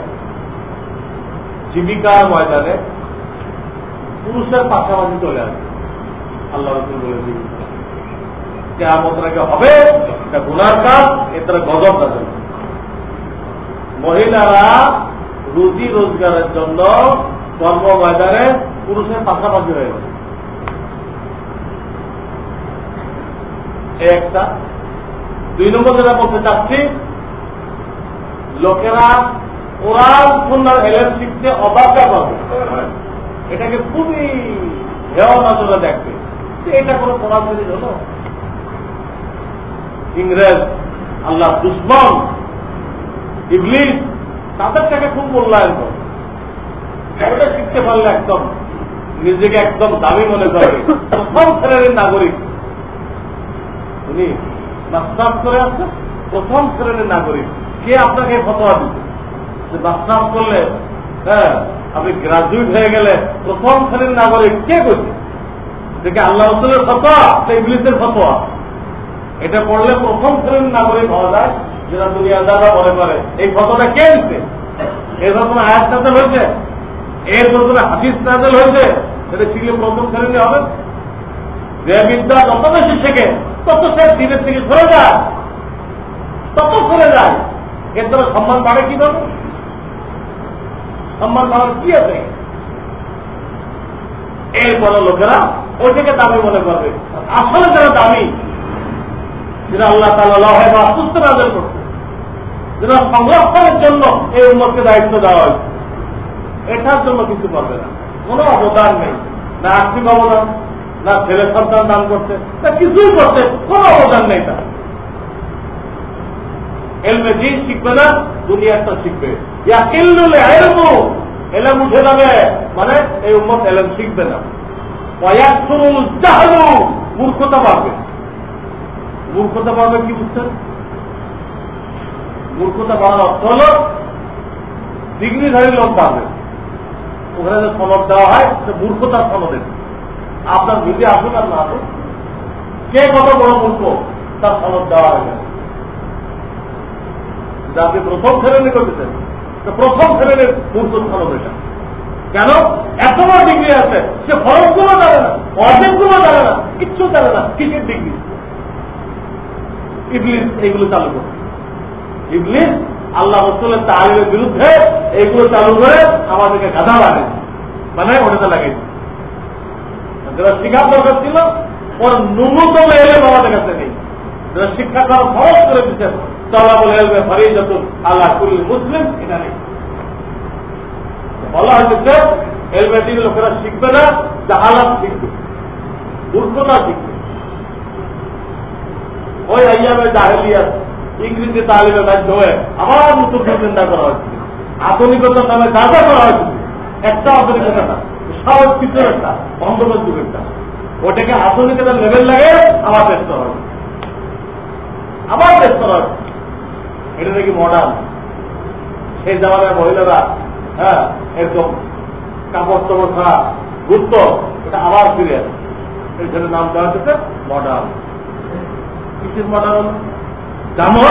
জীবিকার ময়দানে পুরুষের পাশাপাশি চলে আসে। আল্লাহ রসুল বলে কেমন আগে হবে? এটা গুনার কাজ, এর গজব তাদের মহিলারা রুজি রোজগারের জন্য কর্ম ময়দানে পুরুষের পাশাপাশি হয়ে গেছে। একটা। দুই নম্বর যেটা বলতে চাচ্ছি, লোকেরা কোরআন সুন্দর এলেন শিখতে অবাকা। করবে এটাকে খুবই হেয় নজরে দেখবে। এটা কোনো কোরআন জিনিস হলো? ইংরেজ আল্লাহ দুশ্মন ইংলিশ তাদের থেকে খুব মূল্যায়ন করে। ওটা শিখতে পারলে একদম নিজেকে একদম দামি মনে করে। প্রথম শ্রেণির নাগরিক। উনি মাস্টার করে আসছে প্রথম শ্রেণির নাগরিক। কে আপনাকে ফতোয়া দিচ্ছে করলে হ্যাঁ আপনি গ্রাজুয়েট হয়ে গেলে প্রথম শ্রেণির নাগরিক কে করছে দেখে আল্লাহ রসুলের ফতোয়া ইংলিশের ফতোয়া। এটা পড়লে প্রথম শ্রেণির নাগরিক হওয়া যায়, যেটা দুনিয়াদাররা মনে করে। এই ফতোটা কে দিচ্ছে এর আয়াত নাজল হয়েছে? এর হাদিস নাজল হয়েছে? সেটা শিখলে প্রথম শ্রেণি হবে? যে বিদ্যা যত বেশি শেখে, তত সে দিনের থেকে সরে যায়। তত সরে যায়। এর দ্বারা সম্মান বাড়ে কি ধরো সম্মান বাড়ার কি আছে? এরপরে লোকেরা ওইটাকে দামি মনে করবে। আসলে যারা দামি যেটা আল্লাহ তালা লহে বা সুস্থ নাজল করছে যেটা সংরক্ষণের জন্য এই উন্মতকে দায়িত্ব দেওয়া হয়েছে এটার জন্য কিছু করবে না। কোনো অবদান নেই। না আর্থিক অবদান না ছেলে সন্তান দান করছে, না কিছুই করছে, কোনো অবদান নেই তার। এলমে দিন শিখবে না দুনিয়াটা শিখবে। ইয়া এলমু উঠে যাবে। মানে এই উম্মত এলম শিখবে না। মূর্খতা পাবে মূর্খতা পাবে কি বুঝছেন? মূর্খতা পাওয়ার অর্থ হল ডিগ্রিধারী লোক পাবে ওখানে যে সনদ দেওয়া হয়, সে মূর্খতার সনদের আপনার বুঝে আসুন আর না আসুন কে কত বড় মূর্খ, তার সনদ দেওয়া হয় আপনি প্রথম শ্রেণি করতেছেন প্রথম শ্রেণির মূর্খ সনদ এটা কেন? এত ডিগ্রি আছে, সে খরচগুলো জানে না, অর্ধেকগুলো জানে না, কিচ্ছু জানে না, কিসের ডিগ্রি ইবলিস এইগুলো চালু করে। ইবলিস আল্লাহ রসুলের তালিমের বিরুদ্ধে এইগুলো চালু করে আমাদেরকে গাধা বানে মানে ওটাতে লাগিয়েছে যারা শিখার দরকার ছিল, ওর ন্যূনতম এলে আমাদের কাছে নেই। যারা শিক্ষা করা খরচ করে দিচ্ছেন শিখবে না শিখবে। শিখবে। ওই ইংরেজি তালিমে বাধ্য হয়ে আবার নতুন চিন্তা করা হচ্ছে আধুনিকতার নামে যা যা করা হচ্ছে একটা আধুনিকতা সব একটা অন্ধকার যুগেরটা ওটাকে আধুনিকতার লেভেল লাগে আবার ব্যস্ত হবে আবার ব্যস্ত হবে এটা নাকি মডার্ন সেই জামানায় মহিলারা হ্যাঁ এরকম কাপড় চোপড় ছাড়া গুরুত্ব এটা আবার ফিরে আসে। এই জন্য নাম দেওয়া হচ্ছে মডার্ন কিসের মডার্ন জানো?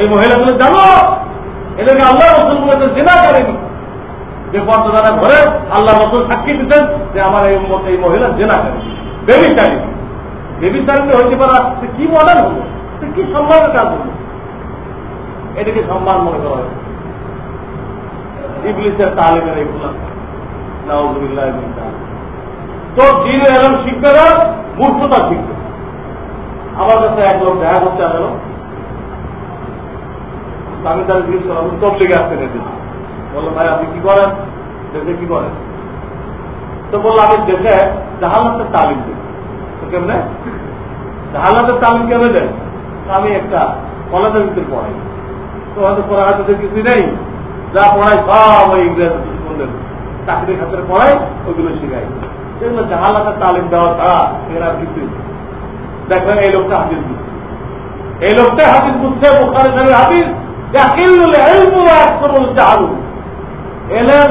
এই মহিলাগুলো জানো? এদেরকে আল্লাহ রসুল বলেছেন, জেনা করেনি যে পর্দা তারা ঘরে আল্লাহ রসুল সাক্ষী দিতেন যে আমার এই এই মহিলা জেনা করে বেবি চাকরি বেবি চাকরি হইতে পারা কি মডার্ন হলো? কি সম্মানের কাজ হলো? এটাকে সম্মান মনে করা হয়। ইবলিসের তালিমের তো দিন এরম শিখবে না মূর্খতা শিখবে। আমার কাছে এক লোক দেখা করতে আসলো। আমি তার করলাম তবলিগে আসতে নেতে বলল, ভাই, আপনি কি করেন? দেশে কি করেন? তো বলল, আমি দেশে জাহালাতের তালিম দিই। তো কেমনে? জাহালাতের তালিম কেমনে দেন আমি একটা কলেজের ভিতরে পড়াই। তো হয়তো পড়া হয়তো কিছুই নেই, যা পড়াই সব ওই ইংরেজ বললেন চাকরি খাতের পড়াই ওইগুলো শিখাই সেগুলো জাহালাতের তালিম দেওয়া ছাড়া এরা কিছুই দেখবেন এই লোকটা হাজির দিচ্ছে এই লোকটা হাদিস বুঝছে, বোখারি সাহেবের হাদিস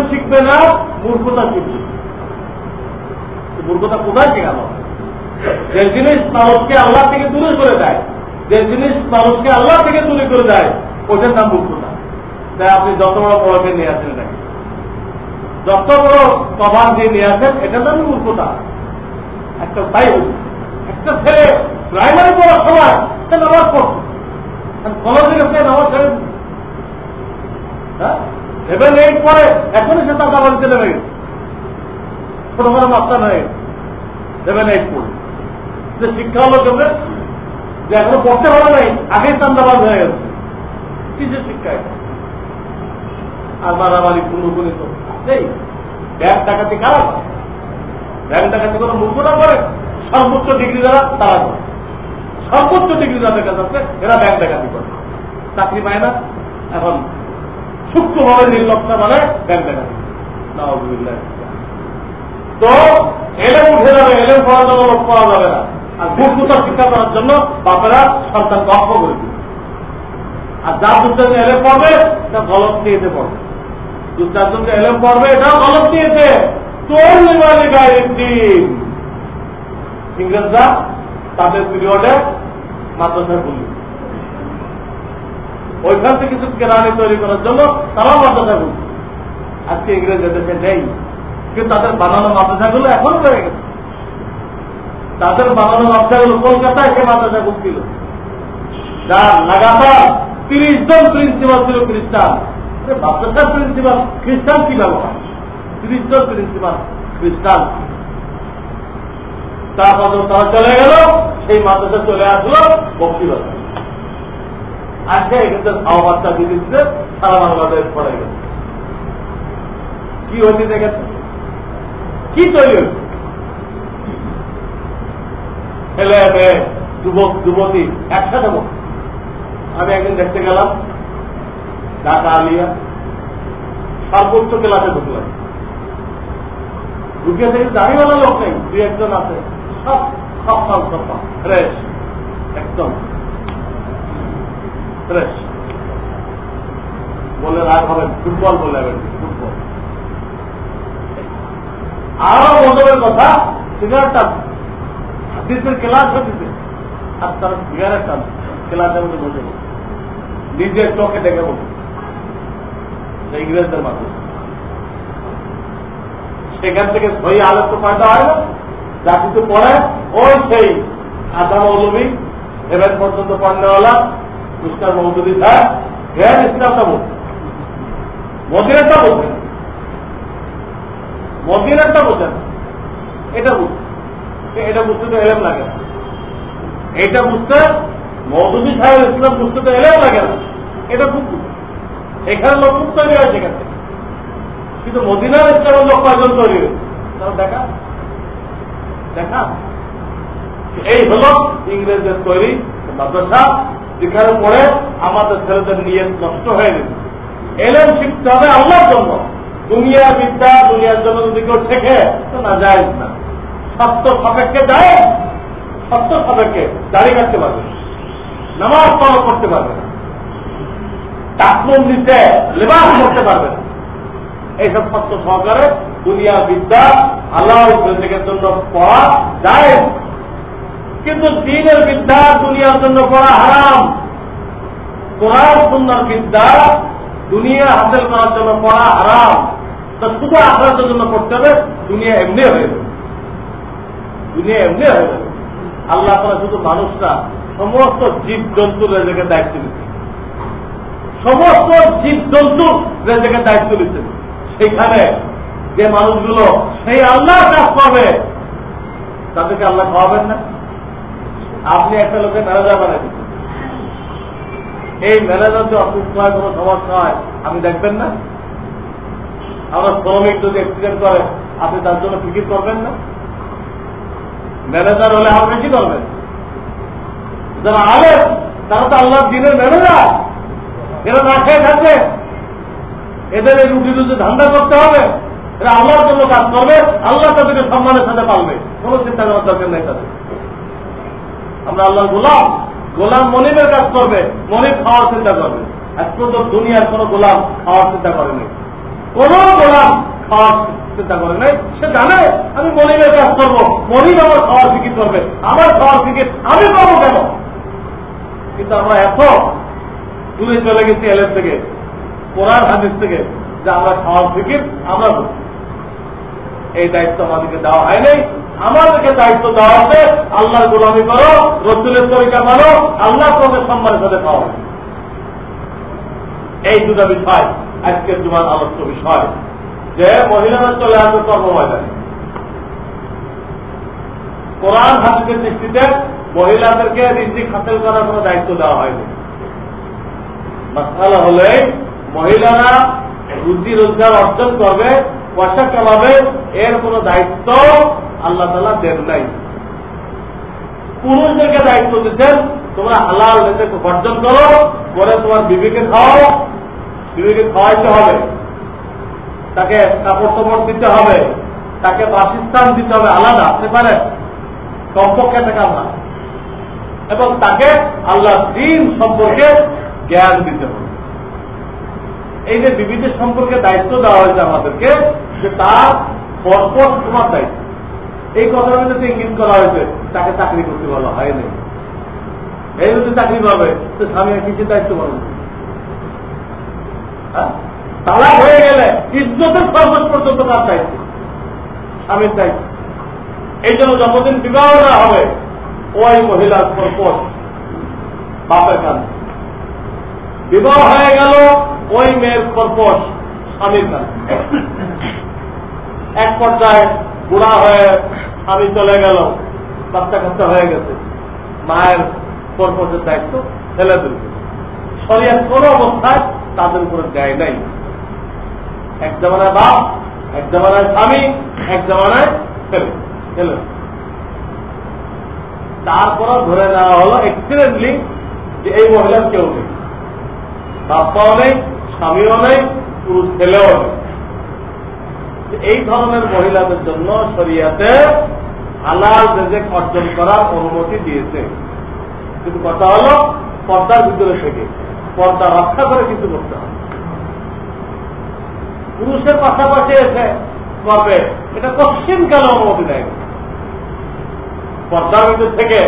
শিখবে না, মূর্খতা শিখবে। মূর্খতা কোথায় শেখানো যে জিনিস মানুষকে আল্লাহ থেকে দূরে করে দেয়, যে জিনিস মানুষকে আল্লাহ থেকে দূরে করে দেয় ওটার নাম মূর্খতা তাই আপনি যত বড় পড়াকে নিয়ে আসেন নাকি যত বড় কমান দিয়ে নিয়ে আসেন, এটার নাম মূর্খতা একটা তাই একটা ছেলে প্রাইমারি পড়ার সময় সে নামাজ পড়ছে কলেজে গেছে নামাজ ছেড়ে সেভেন এইট পরে এখনই সে তার বাড়িতে নেমে গেছে। ছোট বড় মাস্টার হয়ে গেছে। সেভেন এইট পড়ে। যে শিক্ষা হলো যে এখনও পড়তে পারে নাই, আগেই চান্দাবাদ হয়ে গেছে। কি যে শিক্ষা আর মারামারি পুনঃপুনিত নেই। ব্যাংক ডাকাতি কারা করে? ব্যাংক ডাকাতি কোনো মূর্খটা করে। সর্বোচ্চ ডিগ্রি দ্বারা তারা করে। সর্বোচ্চ ডিগ্রি যাদের কাছে আছে, এরা ব্যাংক ডাকাতি করে। চাকরি পায় না। এখন সূক্ষ্মভাবে নির্লক্ষা মানে ব্যাংক ডাকাতি। তো এলেম উঠে যাবে, এলেম পড়ার জন্য লোক পাওয়া যাবে না। আর মূর্খতা শিক্ষা করার জন্য বাপেরা সন্তান গল্প করে দিবে। আর যার দুধের এলেম পড়বে তা গলত নিয়েতে পড়বে। দুধটার জন্য এলেম পড়বে এটাও গলত নিয়েছে নিবালি গায়ের দিন। ইংরেজরা তাদের পিরিয়ডে মাদ্রাসা খুলল ওইখান থেকে কিছু কেরানি তৈরি করার জন্য তারাও মাদ্রাসা খুলছে আজকে ইংরেজ দেশে নেই, কিন্তু তাদের বানানো মাদ্রাসাগুলো এখনও রয়ে গেছে। তাদের বানানো মাদ্রাসাগুলো কলকাতায় সে মাদ্রাসা খুলছিল যার লাগাতার তিরিশ জন প্রিন্সিপাল ছিল খ্রিস্টান। মাদ্রাসার প্রিন্সিপাল খ্রিস্টান কি ব্যবহার? তিরিশ জন প্রিন্সিপাল খ্রিস্টান। তারপর তারা চলে গেল, সেই মাদ্রাসা চলে আসলো বক্সিবাজার আজকে এখানে খাওয়া বাচ্চা দিয়ে সারা বাংলাদেশ পড়ে গেছে। কি হয়েছে দেখেছে কি তৈরি হয়েছে? ছেলে, মেয়ে, যুবক, যুবতী, একসাথে বল আমি একদিন দেখতে গেলাম, ঢাকা আলিয়া, সর্বোচ্চ ক্লাসে ঢুকলাম। ঢুকে দেখি দাঁড়িয়েওয়ালা লোক নেই, দুই একজন আছে, সব সব সব সব ফ্রেশ, একদম। ফ্রেশ। বলে রাগ হবেন ফুটবল বলে ফুটবল। আরও মজবের কথা সিগারেট টান হাদিসের ক্লাস হচ্ছে আর তারা সিগারেট টান ক্লাসের মধ্যে বসে। নিজের চোখে দেখে বসে ইংরেজদের মাধ্যমে সেখান থেকে সই আলোচ্য পয়দা হয় না। যা কিছু পড়ে, ওই সেই আধা মৌলবী এবার পর্যন্ত পড়নেওয়ালা মুস্তার মৌদুদি সাহেব হেয়ার ইসলামটা বলছে মদিনাটা বলছে মদিনাটা বোঝেন এটা বুঝছে এটা বুঝতে তো এলেম লাগে এটা বুঝতে মৌদুদি সাহেব ইসলাম বুঝতে তো এলেম লাগে না। এটা খুব এখানে লোক তৈরি হয় সেখান থেকে। কিন্তু মদিনার ইসলামের লোক কয়জন তৈরি হয়েছে? দেখা। দেখা। এই হল ইংরেজদের তৈরি মাদ্রাসা, যেখানে পড়ে আমাদের ছেলেদের নিয়ে নষ্ট হয়ে গেছে এলেন শিখতে হবে আল্লাহর জন্য। দুনিয়া বিদ্যা, দুনিয়ার জন্য যদি কেউ শেখে, তো না যায় না। সত্য সাপেক্ষে যায় সত্য সাপেক্ষে দাঁড়িয়ে কাটতে পারবে নামাজ পালন করতে পারবে না। ডাকমন দিতে লেবাস করতে পারবে এইসব সহকারে দুনিয়া বিদ্যা জন্য পড়া যায়। কিন্তু দিনের বিদ্যা দুনিয়ার জন্য পড়া হারাম। কোরআন সুন্দর বিদ্যা দুনিয়া হাসিল করার জন্য পড়া হারাম। তো শুধু আখড়াতের জন্য পড়তে হবে, দুনিয়া এমনি হয়ে যাবে। দুনিয়া এমনি হয়ে যাবে। আল্লাহ শুধু মানুষরা সমস্ত জীব জন্তুর দায়িত্ব সমস্ত জীব জন্তু রেজেকে দায়িত্ব দিচ্ছে সেখানে যে মানুষগুলো, সেই আল্লাহ কাজ করবে, তাদেরকে আল্লাহ খাওয়াবেন না। আপনি একটা লোকের ম্যানেজার বানাই এই ম্যানেজার যে অসুস্থ হয় কোনো সমস্যা হয় আপনি দেখবেন না? আমার শ্রমিক যদি অ্যাক্সিডেন্ট করে, আপনি তার জন্য ফিকির করবেন না? ম্যানেজার হলে আপনি কি করবেন? যারা আলেন তারা তো আল্লাহ দিনের ম্যানেজার। এরা না খেয়ে থাকবে এদের এই রুটি রুটি ধান্দা করতে হবে এরা আল্লাহর জন্য কাজ করবে, আল্লাহ তাদেরকে সম্মানের সাথে পালবে। কোন চিন্তা করার দরকার নেই তাদের। আমরা আল্লাহ গোলাম। গোলাম মনিবের কাজ করবে, মনিব খাওয়ার চিন্তা করবে। আজ পর্যন্ত দুনিয়ার কোন গোলাম খাওয়ার চিন্তা করেনি কোন গোলাম খাওয়ার চিন্তা করে নাই। সে জানে, আমি মনিবের কাজ করব। মনিব আমার খাওয়ার ফিকির করবে। আমার খাওয়ার ফিকির আমি পাবো কেন? কিন্তু আমরা এত দূরে চলে গেছি এলের থেকে, কোরআন, হাদিস থেকে, যে আমরা খাওয়ার ফিকির, আমরা এই দায়িত্ব আমাদেরকে দেওয়া হয় নাই। আমাদেরকে দায়িত্ব দেওয়া হবে আল্লাহর গোলামি করো, রসুলের তরিকা মানো, আল্লাহ তোমাদের সম্মানের সাথে খাওয়া এই দুটা বিষয়, আজকের জুমার আলোচ্য বিষয়, যে মহিলারা চলে আসবে কর্মময়দানে। কোরআন, হাদিসের দৃষ্টিতে মহিলাদেরকে রিজিক হাসিল করার কোন দায়িত্ব দেওয়া হয়নি। মাসালা হলে মহিলারা রুজি রোজগার অর্জন করবে, পয়সা কামাবে, এর কোন দায়িত্ব আল্লাহ তালা দেন নাই। পুরুষদেরকে দায়িত্ব দিচ্ছেন, তোমরা হালাল রেজেক উপার্জন করো করে তোমার বিবিকে খাও বিবিকে খাওয়াইতে হবে। তাকে কাপড় টাপড় দিতে হবে, তাকে বাসস্থান দিতে হবে, আলাদা আসতে পারে কমপক্ষে থেকে এবং তাকে আল্লাহ দিন সম্পর্কে জ্ঞান দিতে হবে। এই যে বিবিধের সম্পর্কে দায়িত্ব দেওয়া হয়েছে আমাদেরকে, যে তার পরপর তোমার দায়িত্ব। এই কথার মধ্যে ইঙ্গিত করা হয়েছে, তাকে চাকরি করতে বলা হয়নি। এই যদি চাকরি পাবে, তো স্বামী কিছু দায়িত্ব পাবে হ্যাঁ? তালাক হয়ে গেলে ইজ্জতের সর্বোচ্চ পর্যন্ত তার দায়িত্ব, স্বামীর দায়িত্ব। এই জন্য যতদিন বিবাহ হবে, ওই মহিলার পরপর বাপের কান বিবাহ হয়ে গেল ওই মেয়ের পরপর স্বামীর কান এক পর্যায়ে বুড়া হয়ে স্বামী চলে গেল, বাচ্চা কাচ্চা হয়ে গেছে। মায়ের পরপরের দায়িত্ব ফেলে দিল। শরিয়ার কোন অবস্থায় তাদের উপরে দেয় নাই। এক জামানায় বাপ, এক জামানায় স্বামী, এক জামানায় ছেলে। ছেলে। তারপরও ধরে নেওয়া হলো, এক্সিডেন্টলি যে এই মহিলার কেউ নেই। বাপ্পাও নেই, স্বামীও নেই, পুরুষ ছেলেও নেই। এই ধরনের মহিলাদের জন্য শরিয়াতে হালাল রেজেক অর্জন করার অনুমতি দিয়েছে। কিন্তু কথা হলো, পর্দার ভিতরে থেকে পর্দা রক্ষা করে কিছু করতে হবে। পুরুষের পাশাপাশি এসে করবে, এটা পশ্চিম কেন অনুমতি দেয় পর্দার ভিতর থেকে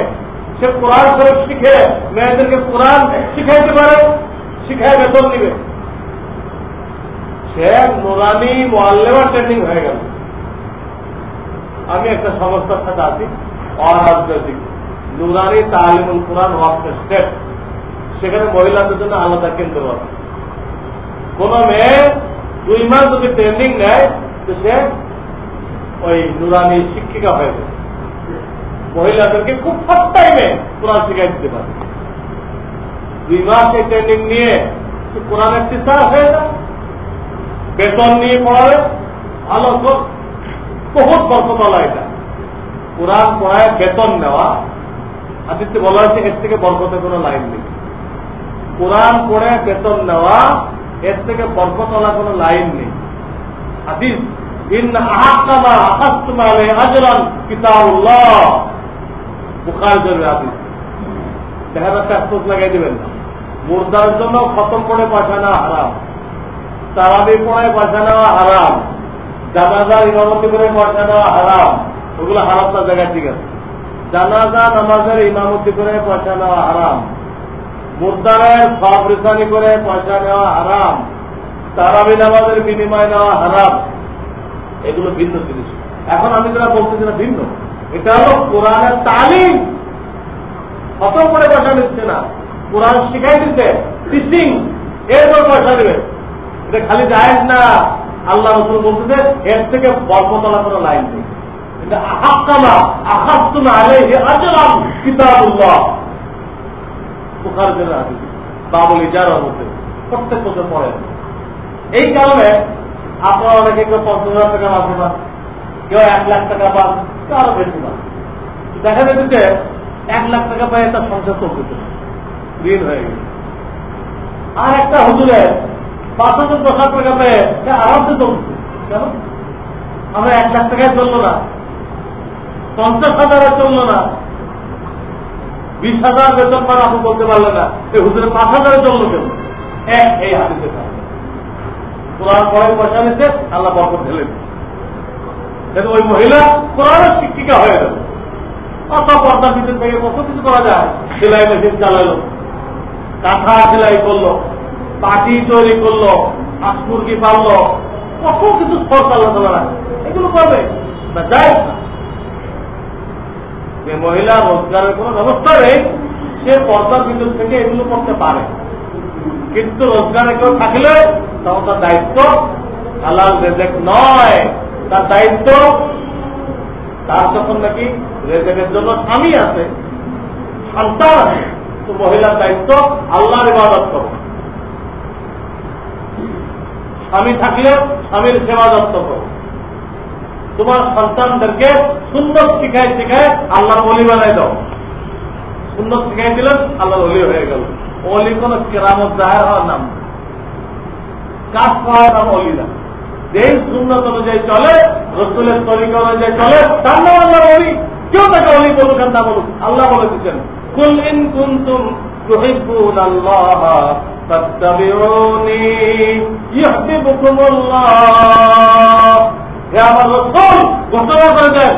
সে কোরআন শরীফ শিখে, মেয়েদেরকে কোরআন শিখাইতে পারে শিখায় বেতন নিবে সে নোরানি মোয়াল্লেমা ট্রেনিং হয়ে গেল। আমি একটা সংস্থার সাথে আছি, অরাজনৈতিক। নুরানি তালিমুল কোরআন ওয়াক্ত স্টেট সেখানে মহিলাদের জন্য আলাদা কেন্দ্র আছে। কোন মেয়ে দুই মাস যদি ট্রেনিং নেয়, তো সে ওই নুরানি শিক্ষিকা হয়ে যায় মহিলাদেরকে খুব ফার্স্ট টাইমে কোরআন শিখাই দিতে পারে দুই মাস ট্রেনিং নিয়ে কোরআনের টিচার হয়ে যায় বেতন নিয়ে পড়াবে। ভালো বহুত বরকতলা এটা। কোরআন পড়ায় বেতন নেওয়া। আদিত্য বলা হয়েছে, এর থেকে বরকতের কোনো লাইন নেই। কোরআন পড়ে বেতন নেওয়া, এর থেকে বরকতলা কোনো লাইন নেই। হাদিস দেখা যাচ্ছে আফসোস লাগাই দেবেন না। মুর্দার জন্য খতম করে পয়সা নেওয়া হারাম। তারাবি পড়ায় পয়সা নেওয়া হারাম। জানাজার ইমামতি করে পয়সা নেওয়া হারাম। ওগুলো হারাম তার জায়গায় ঠিক আছে। জানাজা, নামাজের ইমামতি করে পয়সা নেওয়া হারাম। মুর্দারের সব রিসানি করে পয়সা নেওয়া হারাম। তারাবি নামাজের বিনিময় নেওয়া হারাম। এগুলো ভিন্ন জিনিস। এখন আমি যারা বলতেছি না ভিন্ন। এটা হলো কোরআনের তালিম। কত করে পয়সা নিচ্ছে না। কোরআন শিখাই দিচ্ছে টিচিং এরপর পয়সা দেবে। এটা খালি যায় না? আল্লাহ রসুল বলতেছে, এর থেকে বরকতলা কোনো লাইন নেই। প্রত্যেক এই কারণে আপনারা অনেকে কেউ পঞ্চাশ হাজার টাকা মাসে পান কেউ এক লাখ টাকা পান, কেউ আরও বেশি পান। দেখা যাচ্ছে এক লাখ টাকা পায় তার সংসার চলতেছে ঋণ হয়ে গেছে। আর একটা হুজুরের পাঁচ হাজার দশ লাখ টাকা পেয়ে সে আরামসে কেন আমরা এক লাখ টাকায় চলল না, পঞ্চাশ হাজারে চলল না, বিশ হাজার বেতন পান আপনি বলতে পারলেন না এই হুজুরে পাঁচ হাজারের জন্য কেন? এক এই হাদিসে কোরআন পড়ায় পয়সা নিতে আল্লাহ বরকত ঢেলেন কিন্তু ওই মহিলা কোরআনের শিক্ষিকা হয়ে গেল। কত পর্দার ভিতর থেকে কত কিছু করা যায়? সেলাই মেশিন চালালো। কাঁথা সেলাই করল, পাটি তৈরি করল, হাঁস মুরগি পাললো কত কিছু খরচ আল্লাহ তালা এগুলো করবে যায় যে মহিলা রোজগারের কোন ব্যবস্থা নেই, সে পর্দার ভিতর থেকে এগুলো করতে পারে। কিন্তু রোজগারে কেউ থাকলে তখন তার দায়িত্ব হালাল রেজেক নয়। তার দায়িত্ব, তার যখন নাকি রেজেকের জন্য স্বামী আছে, সন্তান আছে তো মহিলার দায়িত্ব, আল্লাহর ইবাদত করো। স্বামী থাকলে স্বামীর সেবা যত্ন করো। তোমার সন্তানদেরকে সুন্দর শিখায় শিখায় আল্লাহ অলি বানাই দাও। সুন্দর শিখাই দিলেন আল্লাহ অলি হয়ে গেল। অলি কোন কেরামত জাহের হওয়ার নাম কাজ পাওয়ার নাম অলি না। যেই সুন্নত অনুযায়ী চলে, রসুলের তরিকা অনুযায়ী চলে, তার নাম আল্লাহ অলি কেউ তাকে অলি বলুক না বলুক, আল্লাহ বলে দিচ্ছেন। কুল ইন কুন্তুম তুহিব্বুন আল্লাহ ফাত্তাবিউনি ইউহিব্বুকুমুল্লাহ। হে আমার রসুল, ঘোষণা করে দেন।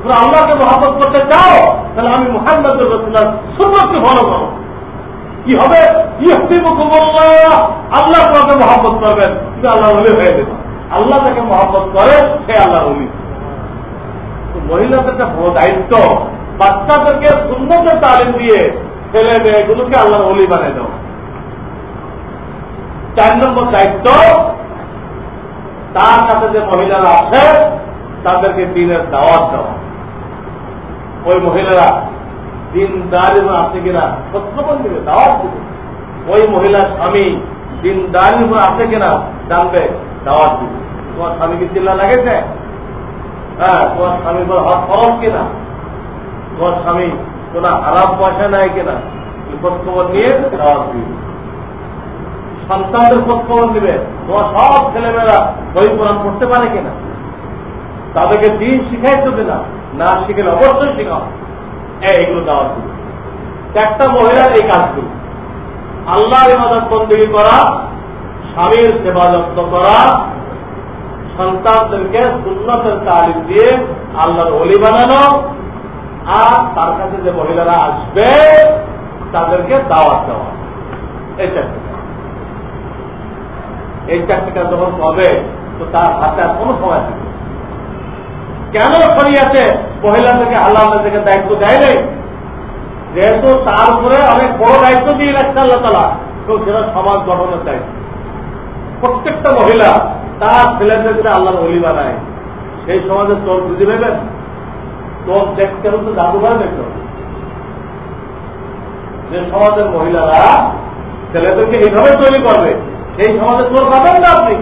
তোমরা আল্লাহকে মহাপত করতে চাও, তাহলে আমি মোহাম্মদ রসুল্লাহ সুন্নতকে ফলো করো কি হবে? আল্লাহ তোমাকে মহাপত করবেন। হলে হয়ে দেবে আল্লাহ তাকে মহাপত করে, সে আল্লাহ হলি মহিলাদের একটা দায়িত্ব। বাচ্চাদেরকে সুন্দর তালিম দিয়ে ছেলে মেয়েগুলোকে আল্লাহ হলি বানিয়ে দাও। চার নম্বর দায়িত্ব, তার সাথে যে মহিলারা আছে, তাদেরকে দিনের দাওয়াত দেওয়া। ওই মহিলারা, দিনদার এবং আছে কিনা সত্যপন দিবে, দাওয়াত দিবে। ওই মহিলার স্বামী দিনদার এবং আছে কিনা জানবে, দাওয়াত দিবে। তোমার স্বামী কি চিল্লা লাগেছে? হ্যাঁ তোমার স্বামী হক খরচ কিনা তোমার স্বামী কোন খারাপ পয়সা নেয় কিনা খোঁজখবর নিয়ে দাওয়াত দিবে সন্তানদের খোঁজখবর দিবে তোমার সব ছেলেমেয়েরা বই কোরআন পড়তে পারে কিনা? তাদেরকে দিন শিখাইতো কিনা না শিখেলে অবশ্যই শেখাও। এইগুলো দেওয়া ছিল একটা মহিলার এই কাজগুলো আল্লাহর ইবাদত বন্দী করা, স্বামীর সেবা যত্ন করা, সন্তানদেরকে সুন্নতের তালিম দিয়ে আল্লাহর অলি বানানো আর তার কাছে যে মহিলারা আসবে, তাদেরকে দাওয়াত দেওয়া এই চারটে এই কাজ যখন হবে, তো তার হাতে আর কোনো সময় থাকবে কেন আছে মহিলাদেরকে আল্লাহ থেকে দায়িত্ব দেয় নাই? যেহেতু তার উপরে অনেক বড় দায়িত্ব দিয়ে রাখছে আল্লাহ তালা তো সেটা সমাজ গঠনের দায়িত্ব। প্রত্যেকটা মহিলা তার ছেলেদেরকে আল্লাহর অলি বানায়। সেই সমাজে তোর বুঝে নেবেন? তোর দেখতে হতো জাদুঘর দেখতে হবে যে সমাজের মহিলারা ছেলেদেরকে এইভাবে তৈরি করবে, সেই সমাজে তোর পাবেন না আপনি।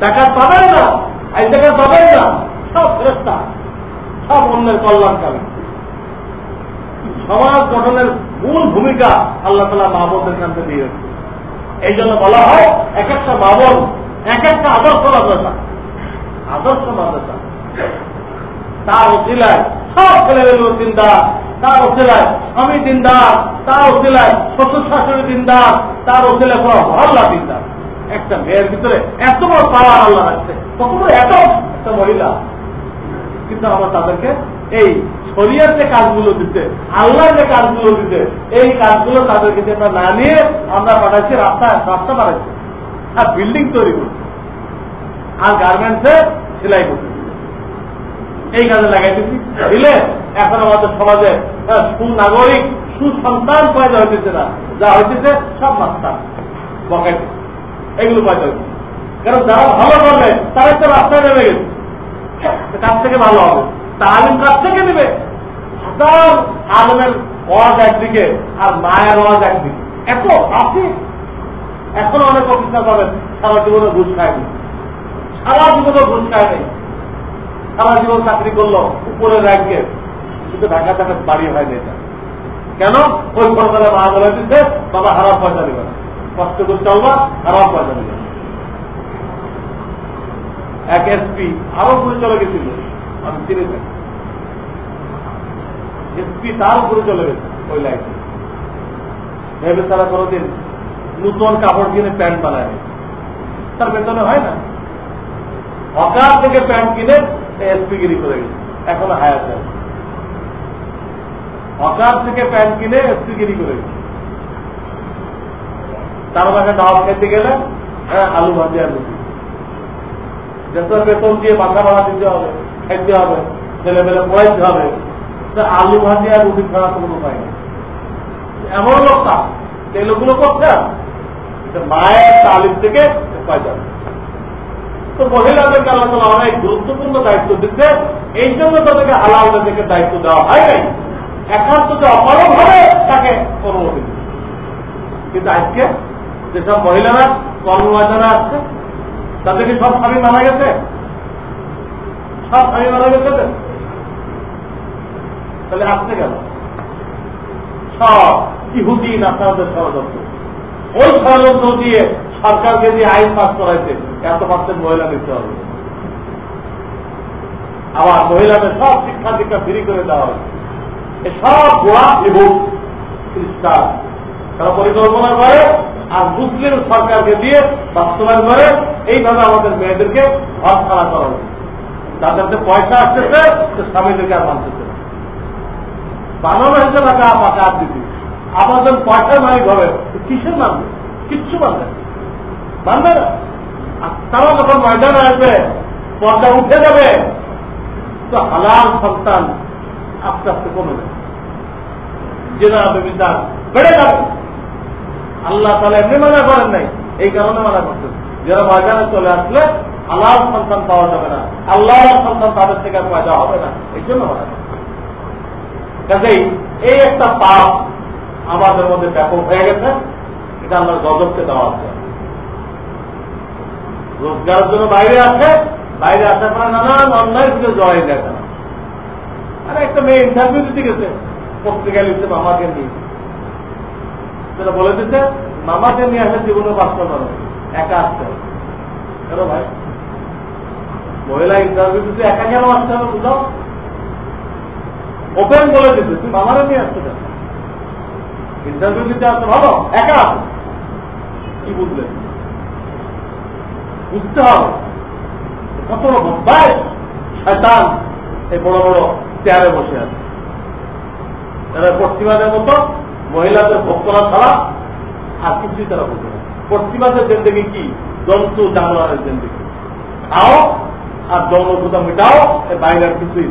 টাকা পাবেন না আই টাকা পাবেন না, সব ফেরস্তা সব অন্যের কল্যাণকারী সমাজ গঠনের মূল ভূমিকা আল্লাহ তালা মাহবুদের কাছে দিয়ে এই জন্য বলা হয় এক একটা বাবন এক একটা আদর্শ মাদ্রাসা। আদর্শ মাদ্রাসা। তার অশিলায় সব ছেলেমেয়েগুলো চিন্তার তার ওসিলায় স্বামী দিনদার তার ওসিলায় শ্বশুর শাশুড়ি দিনদার তার ওসিলায় কোনো ভাল্লা দিনদার একটা মেয়ের ভিতরে এত বড় আল্লাহ রাখছে কত বড় এত একটা মহিলা। কিন্তু আমরা তাদেরকে এই শরিয়ার যে কাজগুলো দিতে আল্লাহ যে কাজগুলো দিতে, এই কাজগুলো তাদেরকে যে আমরা না নিয়ে আমরা পাঠাচ্ছি রাস্তা রাস্তা বাড়াচ্ছি আর বিল্ডিং তৈরি করছি। আর গার্মেন্টসে সেলাই করছি। এই কাজে লাগাই দিচ্ছি দিলে এখন আমাদের সমাজে সুনাগরিক, সুসন্তান পয়দা হইতেছে না। যা হইতেছে, সব মাস্তা বকাইতে এগুলো পয়দা হচ্ছে কারণ যারা ভালো করবে তারা তো রাস্তায় নেমে গেছে। কাছ থেকে ভালো হবে। তালিম কাছ থেকে নেবে। হাজার আলমের ওয়াজ একদিকে আর মায়ের ওয়াজ একদিকে। এত আছে। এখন অনেক অফিসার পাবেন সারা জীবনে ঘুষ খায়নি। সারা জীবনে ঘুষ খায়নি। সারা জীবন চাকরি করল, উপরে র্যাঙ্কে কিন্তু ঢাকা ঢাকা বাড়ি হয়নি এটা কেন? ওই সরকারে মা বলে দিচ্ছে, বাবা, হারাম পয়সা দিবে কষ্ট করে চলবা হারাম পয়সা দিবে এক এসপি আরও ঘুরে চলে গেছিল। আমি চিনি থাকি এসপি তার উপরে চলে গেছে ওই লাইফে ভেবে তারা কোনোদিন নূতন কাপড় কিনে প্যান্ট বানায় তার বেতনে হয় না। হকার থেকে প্যান্ট কিনে এসপিগিরি করে গেছে। এখনও হায়াত হকার থেকে প্যান্ট কিনে করে গেছে। তার খেতে গেলে হ্যাঁ আলু ভাজি আর রুটি। বেতন দিয়ে ভাড়া দিতে হবে, খাইতে হবে, ছেলে মেলে পড়াইতে হবে আলু ভাজি আর রুটি ছাড়া কোনো উপায় নেই। এমন লোক তা। এই লোকগুলো করছে মায়ের তালিম থেকে উপায় যাবে। তো মহিলাদেরকে আল্লাহ তালা অনেক গুরুত্বপূর্ণ দায়িত্ব দিচ্ছে। এই জন্য তাদেরকে হালাল থেকে দায়িত্ব দেওয়া হয় নাই। একান্ত যে অপারক হবে, তাকে অনুমতি দিচ্ছে কিন্তু আজকে যেসব মহিলারা কর্মময়দানে আসছে তাদেরকে সব স্বামী মারা গেছে? সব স্বামী মারা গেছে তাহলে আসতে গেল সব ইহুদি নাসারদের ষড়যন্ত্র। ওই ষড়যন্ত্র দিয়ে সরকারকে যে আইন পাস করাইছে, এত পার্সেন্ট মহিলা দিতে হবে। আবার মহিলাদের সব শিক্ষা দীক্ষা ফ্রি করে দেওয়া হয়েছে। সব গোয়া ইহুদ খ্রিস্টান। তারা পরিকল্পনা করে, আর মুসলিম সরকারকে দিয়ে বাস্তবায়ন করে, এইভাবে আমাদের মেয়েদেরকে ঘর ছাড়া করা উচিত তাদের যে পয়সা আসতেছে সে স্বামীদেরকে আর মানতেছে বানানো হয়েছে টাকা পাকা আর দিদি আমাদের পয়সা মালিক হবে কিসের মানবে? কিচ্ছু মানবে না তারা যখন ময়দানে আসবে, পর্দা উঠে যাবে, তো হালাল সন্তান আস্তে আস্তে কমে যাবে। বেড়ে যাবে। আল্লাহ তাহলে এমনি মানা করেন নাই, এই কারণে মানা যারা ময়দানে চলে আসলে আল্লাহ সন্তান পাওয়া যাবে না আল্লাহ সন্তান তাদের থেকে পয়দা হবে না, এই জন্য মানা কাজেই এই একটা পাপ আমাদের মধ্যে ব্যাপক হয়ে গেছে, এটা আমরা গজবকে দেওয়া। আছে রোজগারের জন্য বাইরে আসে, বাইরে আসার পরে নানান অন্যায় থেকে জড়াই দেয় আরে একটা মেয়ে ইন্টারভিউ দিতে গেছে, পত্রিকা লিখছে মামাকে নিয়ে। সেটা বলে দিচ্ছে মামাকে নিয়ে আসলে জীবনে বাঁচতে পারো একা আসতে হবে। কেন ভাই? মহিলা ইন্টারভিউ দিতে একা কেন আসতে হবে বুঝাও? ওপেন বলে দিতে তুই মামারে নিয়ে আসতে ইন্টারভিউ দিতে আসতে ভালো, একা আসো। কি বুঝলেন? বুঝতে হবে। কত ভাই শয়তান এই বড় বড় চেয়ারে বসে আছে। এরা পশ্চিমাদের মতো, মহিলাদের ভোগ করা ছাড়া আর কিছুই তারা বুঝবে না। পশ্চিমাদের জেন্দেগি কি? জন্তু, জানোয়ারের জেন্দেগি। খাও আর যৌনতা মেটাও, এর বাইরে আর কিছুই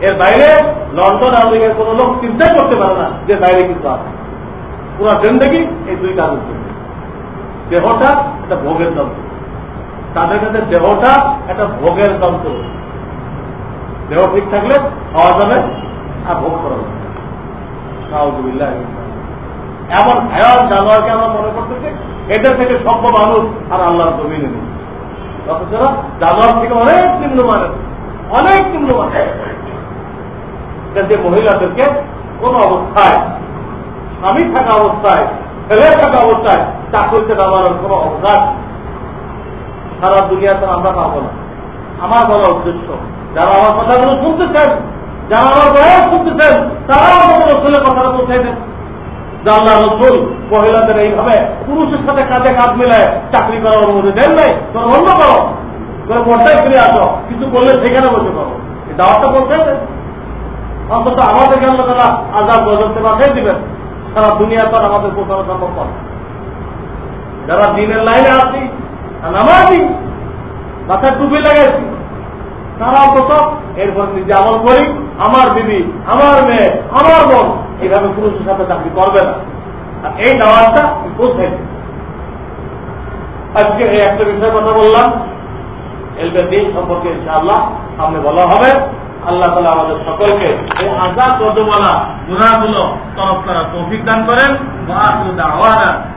এর বাইরে লন্ডন আমেরিকার কোন লোক চিন্তাই করতে পারে না যে বাইরে কিছু আছে। পুরো জেন্দেগি এই দুই কাজের জন্য। দেহটা একটা ভোগের যন্ত্র তাদের কাছে দেহটা একটা ভোগের যন্ত্র দেহ ঠিক থাকলে খাওয়া যাবে আর ভোগ করা যাবে। এমন ভয়াল জানোয়ারকে আমরা মনে করতেছি, এটা থেকে সভ্য মানুষ আর আল্লাহর জমিনে নেই। অথচ জানোয়ার থেকে অনেক নিম্নমানের অনেক নিম্নমানের। যে মহিলাদেরকে কোন অবস্থায়, স্বামী থাকা অবস্থায়, ছেলে থাকা অবস্থায় চাকরিতে ব্যবহারের কোন অবকাশ সারা দুনিয়াতে আমরা পাবো না। আমার বলা উদ্দেশ্য, যারা আমার কথাগুলো শুনতেছেন, যারা আমার বয়স শুনতেছেন তারা আমাদের রসুলের কথাটা পৌঁছাই দেন। জানলা রসুল মহিলাদের এইভাবে পুরুষের সাথে কাজে কাঁধ মিলায় চাকরি করার অনুমতি দেন নাই, তোর অন্য করো। তোর পর্দায় ফিরে আসো, কিছু করলে সেখানে বসে করো এই দাওয়াতটা পৌঁছাই দেন। অন্তত আমাদেরকে আল্লাহ তারা আজাদ গজবতে বাঁচাই দিবেন। সারা দুনিয়া তো আমাদের পৌঁছানো সম্ভব যারা দিনের লাইনে আছি নামাজি টুপি লাগাইছি। তারা অন্তত, এরপর নিজে আমল করি, আমার দিদি, আমার মেয়ে, আমার বোন এইভাবে পুরুষের সাথে চাকরি করবে না। আর এই দাওয়াতটা কোথায় আজকে এই একটা বিষয়ের কথা বললাম। এলবে দিন সম্পর্কে ইনশাআল্লাহ সামনে বলা হবে। আল্লাহ তালা আমাদের সকলকে এই আজাদ রজমালা গুণাগুলো তরফ করা তৌফিক দান করেন।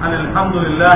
আলহামদুলিল্লাহ